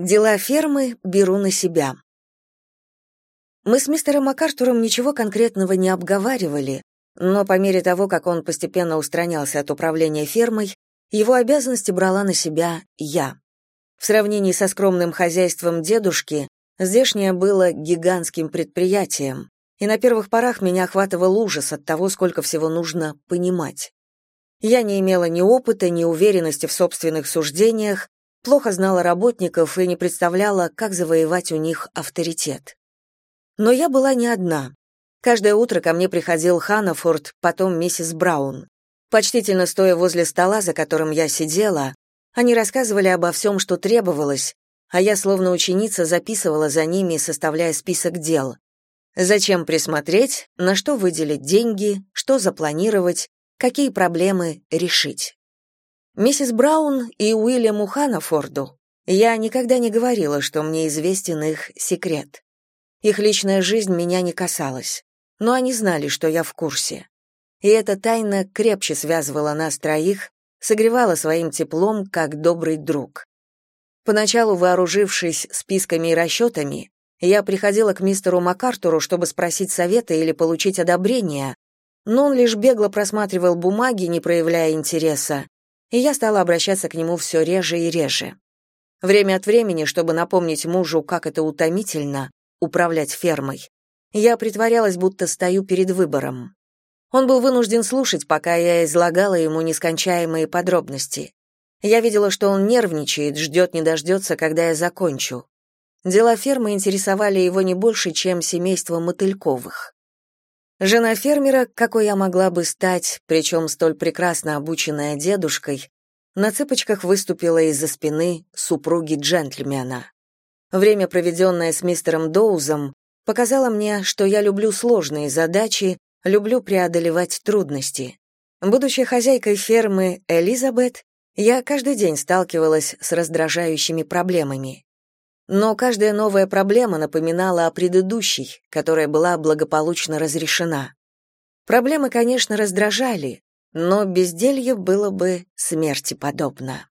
Дела фермы беру на себя. Мы с мистером МакАртуром ничего конкретного не обговаривали, но по мере того, как он постепенно устранялся от управления фермой, его обязанности брала на себя я. В сравнении со скромным хозяйством дедушки, здешнее было гигантским предприятием, и на первых порах меня охватывал ужас от того, сколько всего нужно понимать. Я не имела ни опыта, ни уверенности в собственных суждениях, плохо знала работников и не представляла, как завоевать у них авторитет. Но я была не одна. Каждое утро ко мне приходил Ханафорд, потом миссис Браун. Почтительно стоя возле стола, за которым я сидела, они рассказывали обо всем, что требовалось, а я, словно ученица, записывала за ними, составляя список дел. Зачем присмотреть, на что выделить деньги, что запланировать, какие проблемы решить. Миссис Браун и Уильяму Ханафорду я никогда не говорила, что мне известен их секрет. Их личная жизнь меня не касалась, но они знали, что я в курсе. И эта тайна крепче связывала нас троих, согревала своим теплом, как добрый друг. Поначалу, вооружившись списками и расчетами, я приходила к мистеру МакАртуру, чтобы спросить совета или получить одобрение, но он лишь бегло просматривал бумаги, не проявляя интереса, и я стала обращаться к нему все реже и реже. Время от времени, чтобы напомнить мужу, как это утомительно управлять фермой, я притворялась, будто стою перед выбором. Он был вынужден слушать, пока я излагала ему нескончаемые подробности. Я видела, что он нервничает, ждет не дождется, когда я закончу. Дела фермы интересовали его не больше, чем семейство Мотыльковых. Жена фермера, какой я могла бы стать, причем столь прекрасно обученная дедушкой, на цыпочках выступила из-за спины супруги джентльмена. Время, проведенное с мистером Доузом, показало мне, что я люблю сложные задачи, люблю преодолевать трудности. Будучи хозяйкой фермы Элизабет, я каждый день сталкивалась с раздражающими проблемами. Но каждая новая проблема напоминала о предыдущей, которая была благополучно разрешена. Проблемы, конечно, раздражали, но безделье было бы смерти подобно.